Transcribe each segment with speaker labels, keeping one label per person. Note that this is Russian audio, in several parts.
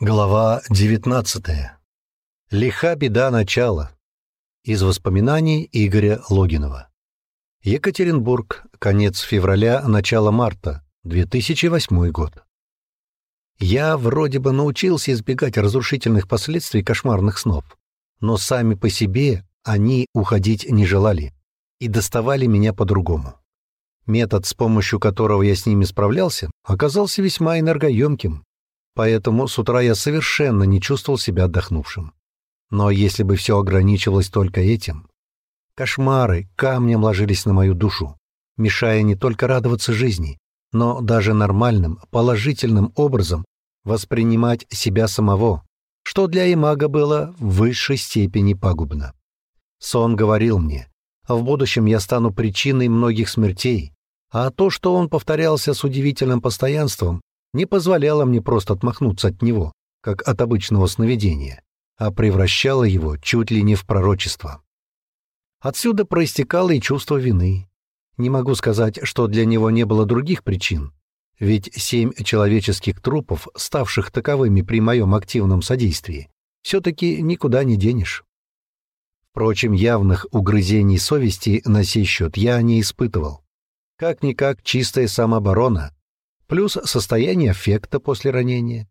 Speaker 1: Глава 19. Лиха беда начала. Из воспоминаний Игоря Логинова. Екатеринбург, конец февраля, начало марта, 2008 год. Я вроде бы научился избегать разрушительных последствий кошмарных снов, но сами по себе они уходить не желали и доставали меня по-другому. Метод, с помощью которого я с ними справлялся, оказался весьма энергоемким, поэтому с утра я совершенно не чувствовал себя отдохнувшим. Но если бы все ограничивалось только этим... Кошмары камнем ложились на мою душу, мешая не только радоваться жизни, но даже нормальным, положительным образом воспринимать себя самого, что для имага было в высшей степени пагубно. Сон говорил мне, в будущем я стану причиной многих смертей, а то, что он повторялся с удивительным постоянством, не позволяло мне просто отмахнуться от него, как от обычного сновидения, а превращало его чуть ли не в пророчество. Отсюда проистекало и чувство вины. Не могу сказать, что для него не было других причин, ведь семь человеческих трупов, ставших таковыми при моем активном содействии, все-таки никуда не денешь. Впрочем, явных угрызений совести на сей счет я не испытывал. Как-никак чистая самооборона, плюс состояние эффекта после ранения.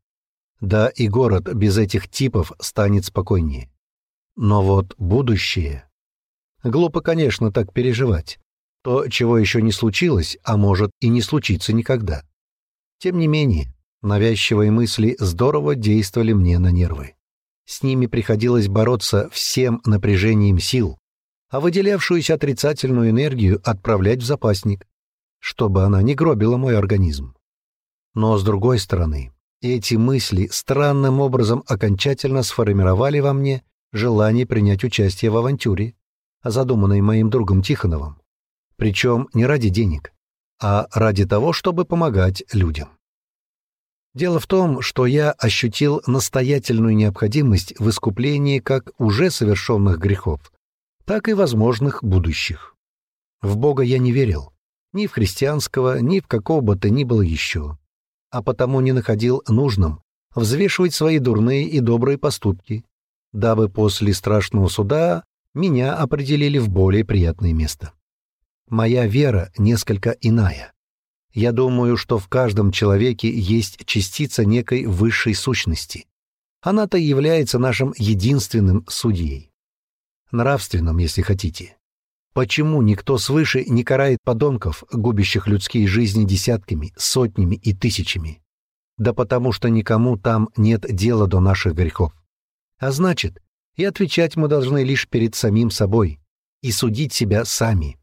Speaker 1: Да и город без этих типов станет спокойнее. Но вот будущее... Глупо, конечно, так переживать. То, чего еще не случилось, а может и не случится никогда. Тем не менее, навязчивые мысли здорово действовали мне на нервы. С ними приходилось бороться всем напряжением сил, а выделявшуюся отрицательную энергию отправлять в запасник, чтобы она не гробила мой организм. Но, с другой стороны, эти мысли странным образом окончательно сформировали во мне желание принять участие в авантюре, задуманной моим другом Тихоновым. Причем не ради денег, а ради того, чтобы помогать людям. Дело в том, что я ощутил настоятельную необходимость в искуплении как уже совершенных грехов, так и возможных будущих. В Бога я не верил, ни в христианского, ни в какого бы то ни было еще а потому не находил нужным взвешивать свои дурные и добрые поступки, дабы после страшного суда меня определили в более приятное место. Моя вера несколько иная. Я думаю, что в каждом человеке есть частица некой высшей сущности. Она-то является нашим единственным судьей. Нравственным, если хотите. Почему никто свыше не карает подонков, губящих людские жизни десятками, сотнями и тысячами? Да потому что никому там нет дела до наших грехов. А значит, и отвечать мы должны лишь перед самим собой, и судить себя сами.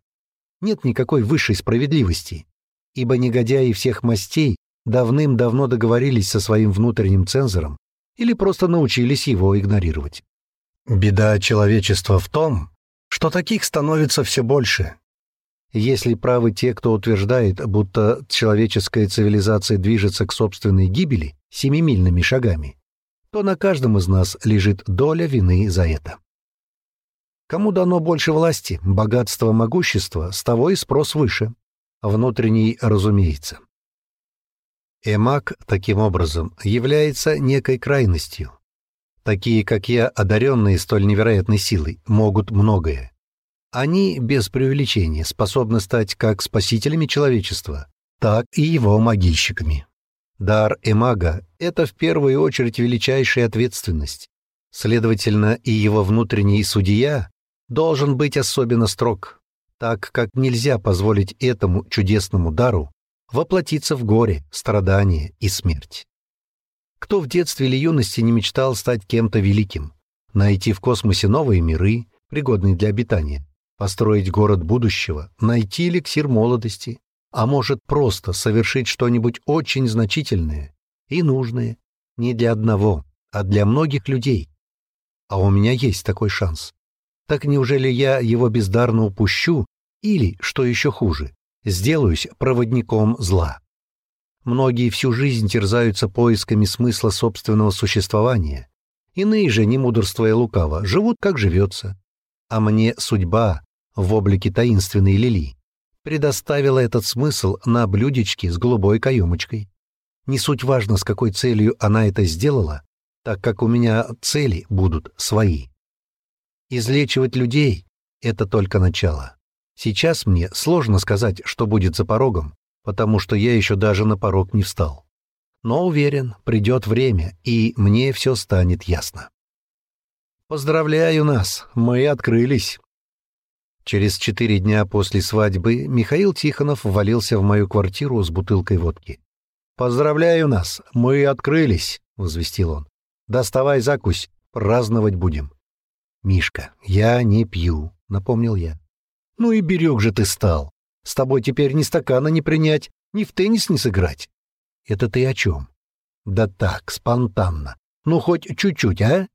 Speaker 1: Нет никакой высшей справедливости, ибо негодяи всех мастей давным-давно договорились со своим внутренним цензором или просто научились его игнорировать. Беда человечества в том, что таких становится все больше. Если правы те, кто утверждает, будто человеческая цивилизация движется к собственной гибели семимильными шагами, то на каждом из нас лежит доля вины за это. Кому дано больше власти, богатства, могущества, с того и спрос выше. Внутренний, разумеется. Эмак, таким образом, является некой крайностью, Такие, как я, одаренные столь невероятной силой, могут многое. Они, без преувеличения, способны стать как спасителями человечества, так и его могильщиками. Дар Эмага — это в первую очередь величайшая ответственность. Следовательно, и его внутренний судья должен быть особенно строг, так как нельзя позволить этому чудесному дару воплотиться в горе, страдание и смерть. Кто в детстве или юности не мечтал стать кем-то великим, найти в космосе новые миры, пригодные для обитания, построить город будущего, найти эликсир молодости, а может просто совершить что-нибудь очень значительное и нужное не для одного, а для многих людей. А у меня есть такой шанс. Так неужели я его бездарно упущу или, что еще хуже, сделаюсь проводником зла? Многие всю жизнь терзаются поисками смысла собственного существования. Иные же, не мудрствуя лукаво, живут, как живется. А мне судьба, в облике таинственной лили, предоставила этот смысл на блюдечке с голубой каемочкой. Не суть важно, с какой целью она это сделала, так как у меня цели будут свои. Излечивать людей — это только начало. Сейчас мне сложно сказать, что будет за порогом, потому что я еще даже на порог не встал. Но уверен, придет время, и мне все станет ясно. Поздравляю нас, мы открылись. Через четыре дня после свадьбы Михаил Тихонов ввалился в мою квартиру с бутылкой водки. «Поздравляю нас, мы открылись», — возвестил он. «Доставай закусь, праздновать будем». «Мишка, я не пью», — напомнил я. «Ну и берег же ты стал. С тобой теперь ни стакана не принять, ни в теннис не сыграть». «Это ты о чем?» «Да так, спонтанно. Ну, хоть чуть-чуть, а?»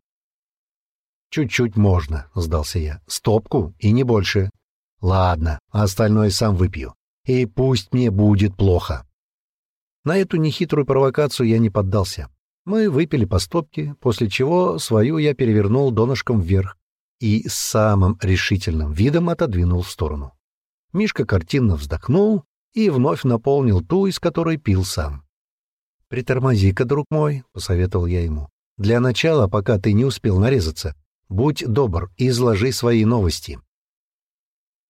Speaker 1: «Чуть-чуть можно», — сдался я. «Стопку и не больше». «Ладно, а остальное сам выпью. И пусть мне будет плохо». На эту нехитрую провокацию я не поддался. Мы выпили по стопке, после чего свою я перевернул донышком вверх и с самым решительным видом отодвинул в сторону. Мишка картинно вздохнул и вновь наполнил ту, из которой пил сам. «Притормози-ка, друг мой», — посоветовал я ему. «Для начала, пока ты не успел нарезаться, Будь добр, изложи свои новости.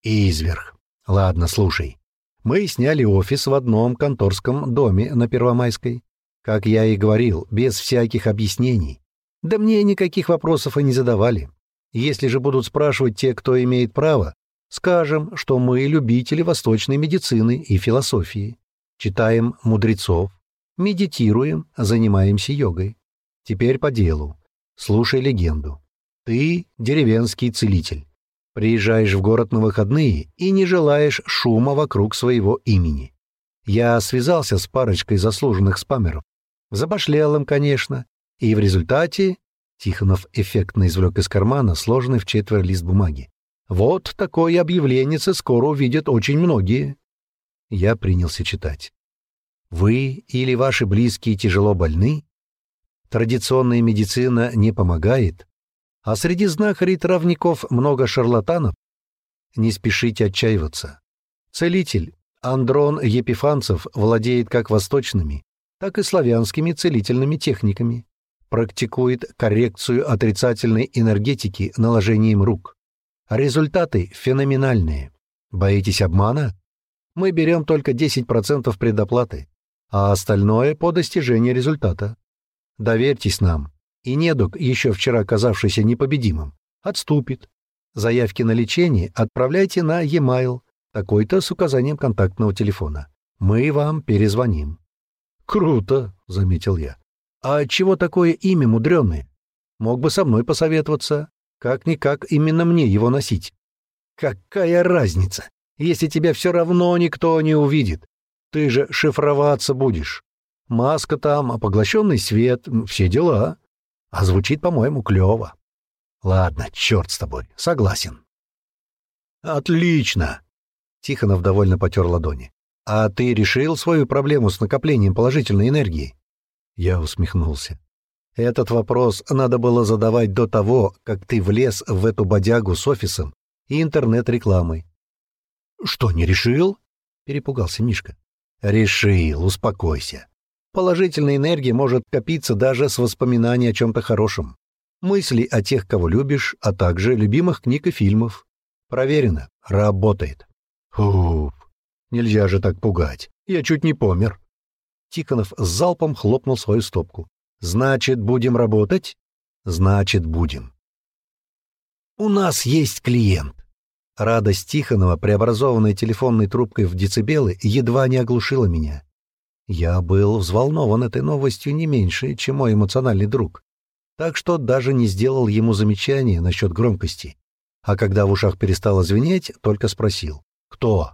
Speaker 1: Изверх. Ладно, слушай. Мы сняли офис в одном конторском доме на Первомайской. Как я и говорил, без всяких объяснений. Да мне никаких вопросов и не задавали. Если же будут спрашивать те, кто имеет право, скажем, что мы любители восточной медицины и философии. Читаем мудрецов, медитируем, занимаемся йогой. Теперь по делу. Слушай легенду. Ты деревенский целитель. Приезжаешь в город на выходные и не желаешь шума вокруг своего имени. Я связался с парочкой заслуженных спамеров. Забашлялым, конечно. И в результате... Тихонов эффектно извлек из кармана сложенный в четверо лист бумаги. «Вот такое объявление скоро увидят очень многие». Я принялся читать. «Вы или ваши близкие тяжело больны? Традиционная медицина не помогает, а среди знахарей-травников много шарлатанов. Не спешите отчаиваться. Целитель Андрон Епифанцев владеет как восточными, так и славянскими целительными техниками. Практикует коррекцию отрицательной энергетики наложением рук. Результаты феноменальные. Боитесь обмана? Мы берем только 10% предоплаты, а остальное по достижении результата. Доверьтесь нам, и недуг, еще вчера казавшийся непобедимым, отступит. Заявки на лечение отправляйте на e-mail, такой-то с указанием контактного телефона. Мы вам перезвоним. «Круто», — заметил я. «А чего такое имя мудреное? Мог бы со мной посоветоваться. Как-никак именно мне его носить». «Какая разница, если тебя все равно никто не увидит? Ты же шифроваться будешь. Маска там, опоглощенный свет, все дела. А звучит, по-моему, клёво. Ладно, черт с тобой, согласен. Отлично. Тихонов довольно потер ладони. А ты решил свою проблему с накоплением положительной энергии? Я усмехнулся. Этот вопрос надо было задавать до того, как ты влез в эту бодягу с офисом и интернет-рекламой. Что, не решил? Перепугался Мишка. Решил, успокойся. Положительная энергия может копиться даже с воспоминаний о чем-то хорошем. Мысли о тех, кого любишь, а также любимых книг и фильмов. Проверено. Работает. Уф, нельзя же так пугать. Я чуть не помер. Тихонов с залпом хлопнул свою стопку. Значит, будем работать? Значит, будем. У нас есть клиент. Радость Тихонова, преобразованная телефонной трубкой в децибелы, едва не оглушила меня. Я был взволнован этой новостью не меньше, чем мой эмоциональный друг, так что даже не сделал ему замечания насчет громкости. А когда в ушах перестало звенеть, только спросил «Кто?»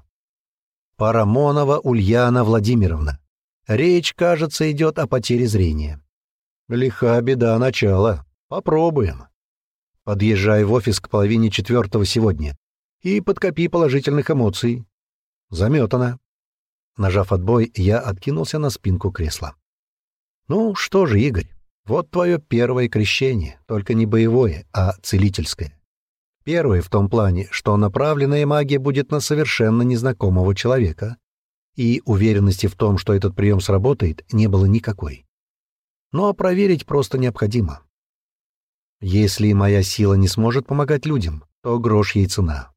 Speaker 1: «Парамонова Ульяна Владимировна. Речь, кажется, идет о потере зрения». «Лиха беда начала. Попробуем». «Подъезжай в офис к половине четвертого сегодня и подкопи положительных эмоций». «Заметано». Нажав отбой, я откинулся на спинку кресла. «Ну что же, Игорь, вот твое первое крещение, только не боевое, а целительское. Первое в том плане, что направленная магия будет на совершенно незнакомого человека, и уверенности в том, что этот прием сработает, не было никакой. Но проверить просто необходимо. Если моя сила не сможет помогать людям, то грош ей цена.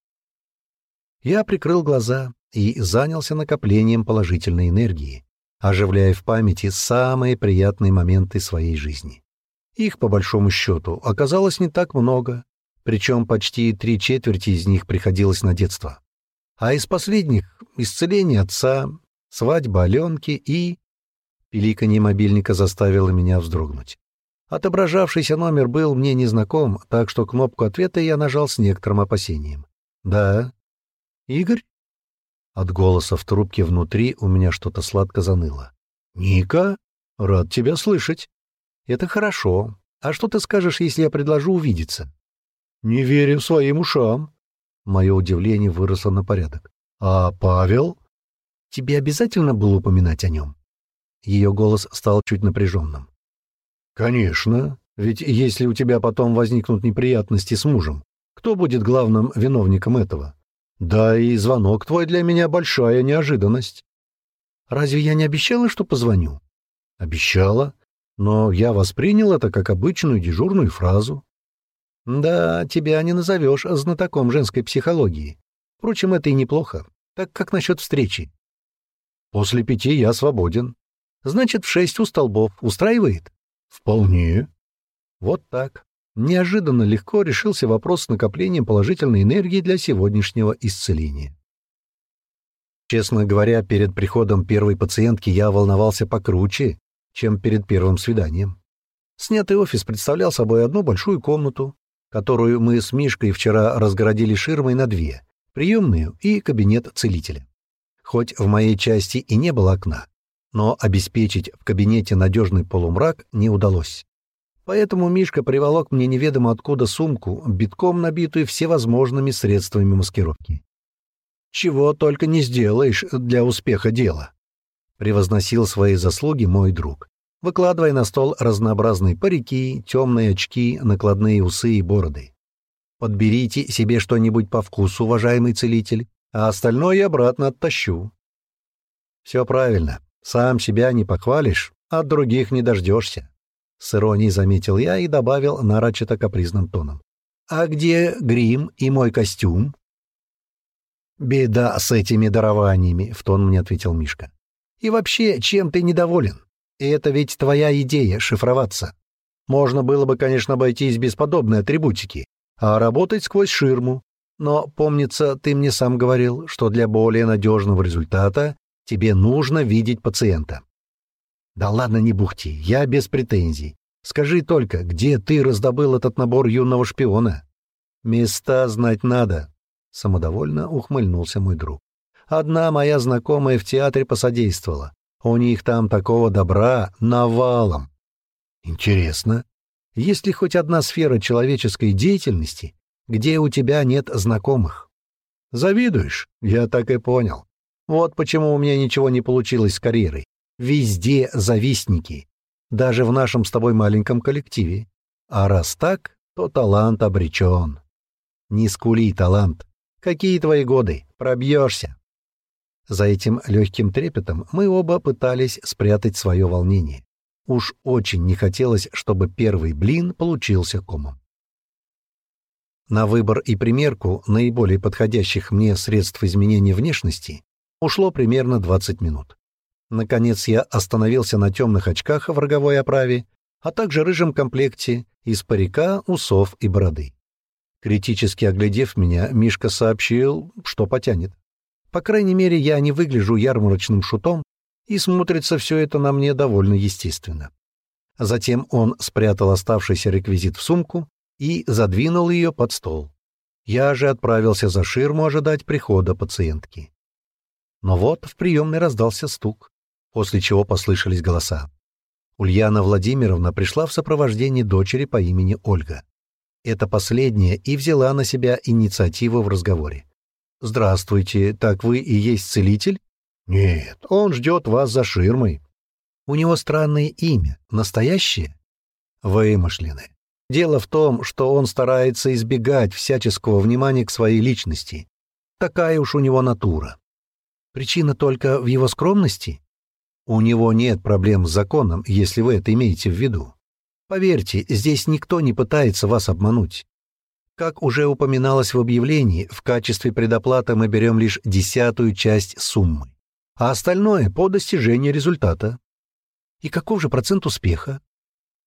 Speaker 1: Я прикрыл глаза и занялся накоплением положительной энергии, оживляя в памяти самые приятные моменты своей жизни. Их, по большому счету, оказалось не так много, причем почти три четверти из них приходилось на детство. А из последних — исцеление отца, свадьба Аленки и... Пиликанье мобильника заставило меня вздрогнуть. Отображавшийся номер был мне незнаком, так что кнопку ответа я нажал с некоторым опасением. «Да?» «Игорь?» От голоса в трубке внутри у меня что-то сладко заныло. «Ника, рад тебя слышать». «Это хорошо. А что ты скажешь, если я предложу увидеться?» «Не верю своим ушам». Мое удивление выросло на порядок. «А Павел?» «Тебе обязательно было упоминать о нем?» Ее голос стал чуть напряженным. «Конечно. Ведь если у тебя потом возникнут неприятности с мужем, кто будет главным виновником этого? Да и звонок твой для меня большая неожиданность. Разве я не обещала, что позвоню? Обещала, но я воспринял это как обычную дежурную фразу. Да, тебя не назовешь знатоком женской психологии. Впрочем, это и неплохо. Так как насчет встречи? После пяти я свободен. Значит, в шесть у столбов. Устраивает? Вполне. Вот так. Неожиданно легко решился вопрос с накоплением положительной энергии для сегодняшнего исцеления. Честно говоря, перед приходом первой пациентки я волновался покруче, чем перед первым свиданием. Снятый офис представлял собой одну большую комнату, которую мы с Мишкой вчера разгородили ширмой на две — приемную и кабинет целителя. Хоть в моей части и не было окна, но обеспечить в кабинете надежный полумрак не удалось. Поэтому Мишка приволок мне неведомо откуда сумку, битком набитую всевозможными средствами маскировки. «Чего только не сделаешь для успеха дела», — превозносил свои заслуги мой друг, выкладывая на стол разнообразные парики, темные очки, накладные усы и бороды. «Подберите себе что-нибудь по вкусу, уважаемый целитель, а остальное я обратно оттащу». «Все правильно. Сам себя не похвалишь, от других не дождешься. С иронией заметил я и добавил нарочито капризным тоном. «А где грим и мой костюм?» «Беда с этими дарованиями», — в тон мне ответил Мишка. «И вообще, чем ты недоволен? Это ведь твоя идея — шифроваться. Можно было бы, конечно, обойтись без подобной атрибутики, а работать сквозь ширму. Но, помнится, ты мне сам говорил, что для более надежного результата тебе нужно видеть пациента. Да ладно, не бухти, я без претензий. Скажи только, где ты раздобыл этот набор юного шпиона? Места знать надо. Самодовольно ухмыльнулся мой друг. Одна моя знакомая в театре посодействовала. У них там такого добра навалом. Интересно, есть ли хоть одна сфера человеческой деятельности, где у тебя нет знакомых? Завидуешь? Я так и понял. Вот почему у меня ничего не получилось с карьерой. Везде завистники, даже в нашем с тобой маленьком коллективе. А раз так, то талант обречен. Не скули, талант. Какие твои годы? Пробьешься. За этим легким трепетом мы оба пытались спрятать свое волнение. Уж очень не хотелось, чтобы первый блин получился комом. На выбор и примерку наиболее подходящих мне средств изменения внешности ушло примерно 20 минут. Наконец я остановился на темных очках в роговой оправе, а также рыжем комплекте из парика, усов и бороды. Критически оглядев меня, Мишка сообщил, что потянет. По крайней мере, я не выгляжу ярмарочным шутом, и смотрится все это на мне довольно естественно. Затем он спрятал оставшийся реквизит в сумку и задвинул ее под стол. Я же отправился за ширму ожидать прихода пациентки. Но вот в приемной раздался стук после чего послышались голоса. Ульяна Владимировна пришла в сопровождении дочери по имени Ольга. Это последняя и взяла на себя инициативу в разговоре. «Здравствуйте, так вы и есть целитель?» «Нет, он ждет вас за ширмой». «У него странное имя. Настоящее?» «Вымышленное. Дело в том, что он старается избегать всяческого внимания к своей личности. Такая уж у него натура. Причина только в его скромности?» У него нет проблем с законом, если вы это имеете в виду. Поверьте, здесь никто не пытается вас обмануть. Как уже упоминалось в объявлении, в качестве предоплаты мы берем лишь десятую часть суммы, а остальное по достижении результата. И каков же процент успеха?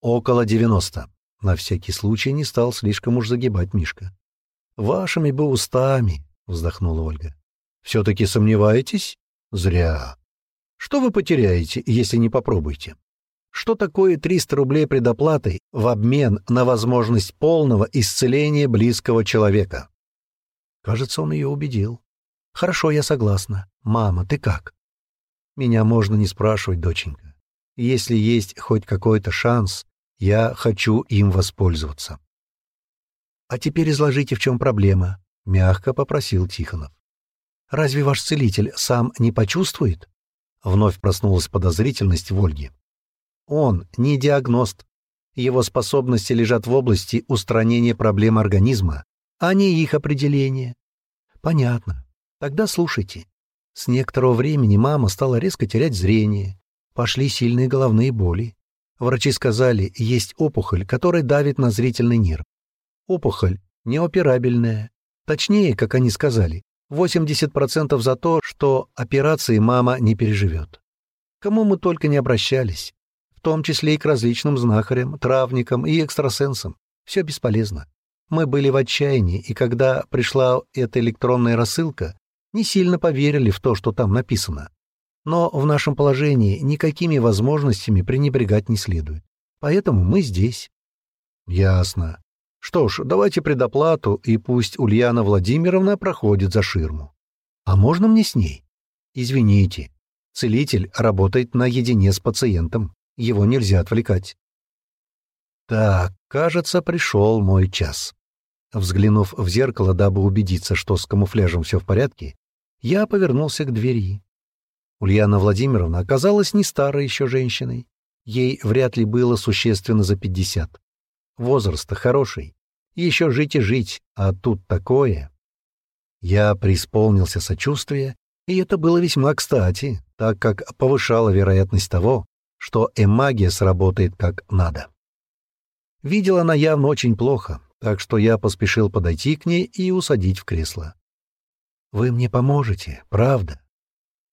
Speaker 1: Около 90. На всякий случай не стал слишком уж загибать Мишка. «Вашими бы устами», — вздохнула Ольга. «Все-таки сомневаетесь? Зря. Что вы потеряете, если не попробуете? Что такое 300 рублей предоплатой в обмен на возможность полного исцеления близкого человека?» Кажется, он ее убедил. «Хорошо, я согласна. Мама, ты как?» «Меня можно не спрашивать, доченька. Если есть хоть какой-то шанс, я хочу им воспользоваться. «А теперь изложите, в чем проблема», — мягко попросил Тихонов. «Разве ваш целитель сам не почувствует?» Вновь проснулась подозрительность в Ольге. «Он не диагност. Его способности лежат в области устранения проблем организма, а не их определения». «Понятно. Тогда слушайте. С некоторого времени мама стала резко терять зрение, Пошли сильные головные боли. Врачи сказали, есть опухоль, которая давит на зрительный нерв. Опухоль неоперабельная. Точнее, как они сказали, 80% за то, что операции мама не переживет. Кому мы только не обращались, в том числе и к различным знахарям, травникам и экстрасенсам. Все бесполезно. Мы были в отчаянии, и когда пришла эта электронная рассылка, не сильно поверили в то, что там написано. Но в нашем положении никакими возможностями пренебрегать не следует. Поэтому мы здесь. Ясно. Что ж, давайте предоплату, и пусть Ульяна Владимировна проходит за ширму. А можно мне с ней? Извините. Целитель работает наедине с пациентом. Его нельзя отвлекать. Так, кажется, пришел мой час. Взглянув в зеркало, дабы убедиться, что с камуфляжем все в порядке, я повернулся к двери. Ульяна Владимировна оказалась не старой еще женщиной. Ей вряд ли было существенно за пятьдесят. Возраст-то хороший. Еще жить и жить, а тут такое. Я преисполнился сочувствия, и это было весьма кстати, так как повышало вероятность того, что эмагия сработает как надо. Видела она явно очень плохо, так что я поспешил подойти к ней и усадить в кресло. «Вы мне поможете, правда?»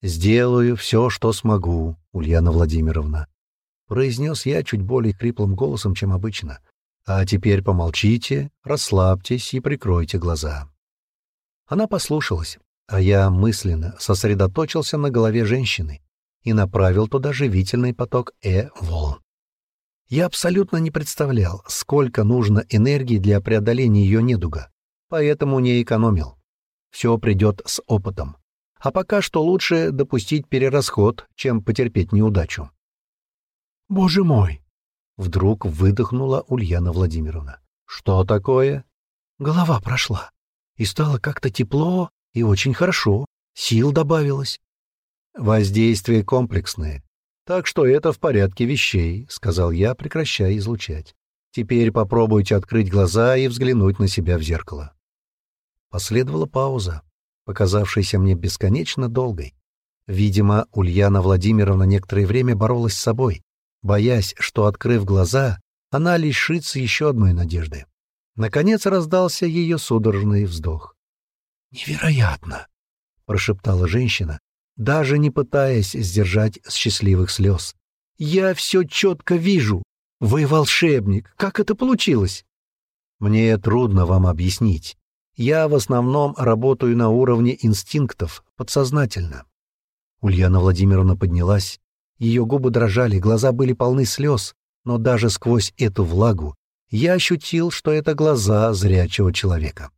Speaker 1: «Сделаю все, что смогу, Ульяна Владимировна», — произнес я чуть более хриплым голосом, чем обычно. «А теперь помолчите, расслабьтесь и прикройте глаза». Она послушалась, а я мысленно сосредоточился на голове женщины и направил туда живительный поток Э-волн. Я абсолютно не представлял, сколько нужно энергии для преодоления ее недуга, поэтому не экономил. Все придет с опытом. А пока что лучше допустить перерасход, чем потерпеть неудачу. «Боже мой!» — вдруг выдохнула Ульяна Владимировна. «Что такое?» Голова прошла. И стало как-то тепло и очень хорошо. Сил добавилось. «Воздействие комплексное. Так что это в порядке вещей», — сказал я, прекращая излучать. «Теперь попробуйте открыть глаза и взглянуть на себя в зеркало». Последовала пауза показавшейся мне бесконечно долгой. Видимо, Ульяна Владимировна некоторое время боролась с собой, боясь, что, открыв глаза, она лишится еще одной надежды. Наконец раздался ее судорожный вздох. «Невероятно!» — прошептала женщина, даже не пытаясь сдержать счастливых слез. «Я все четко вижу! Вы волшебник! Как это получилось?» «Мне трудно вам объяснить. Я в основном работаю на уровне инстинктов, подсознательно. Ульяна Владимировна поднялась. Ее губы дрожали, глаза были полны слез, но даже сквозь эту влагу я ощутил, что это глаза зрячего человека.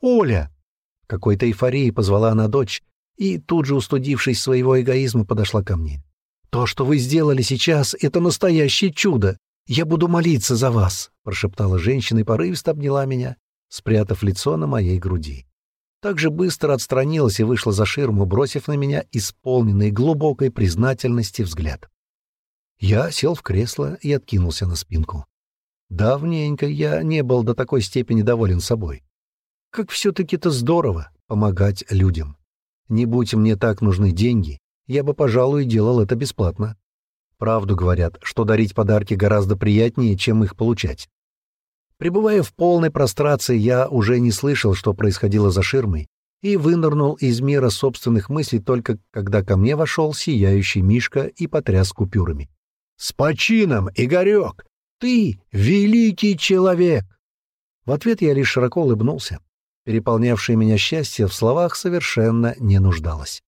Speaker 1: «Оля!» — какой-то эйфории позвала она дочь, и тут же, устудившись своего эгоизма, подошла ко мне. «То, что вы сделали сейчас, — это настоящее чудо! Я буду молиться за вас!» — прошептала женщина и порывисто обняла меня, спрятав лицо на моей груди. Так же быстро отстранилась и вышла за ширму, бросив на меня исполненный глубокой признательности взгляд. Я сел в кресло и откинулся на спинку. Давненько я не был до такой степени доволен собой. Как все-таки это здорово — помогать людям. Не будь мне так нужны деньги, я бы, пожалуй, делал это бесплатно. Правду говорят, что дарить подарки гораздо приятнее, чем их получать. Пребывая в полной прострации, я уже не слышал, что происходило за ширмой, и вынырнул из мира собственных мыслей только когда ко мне вошел сияющий Мишка и потряс купюрами. «С почином, Игорек! Ты великий человек!» В ответ я лишь широко улыбнулся. Переполнявшее меня счастье в словах совершенно не нуждалось.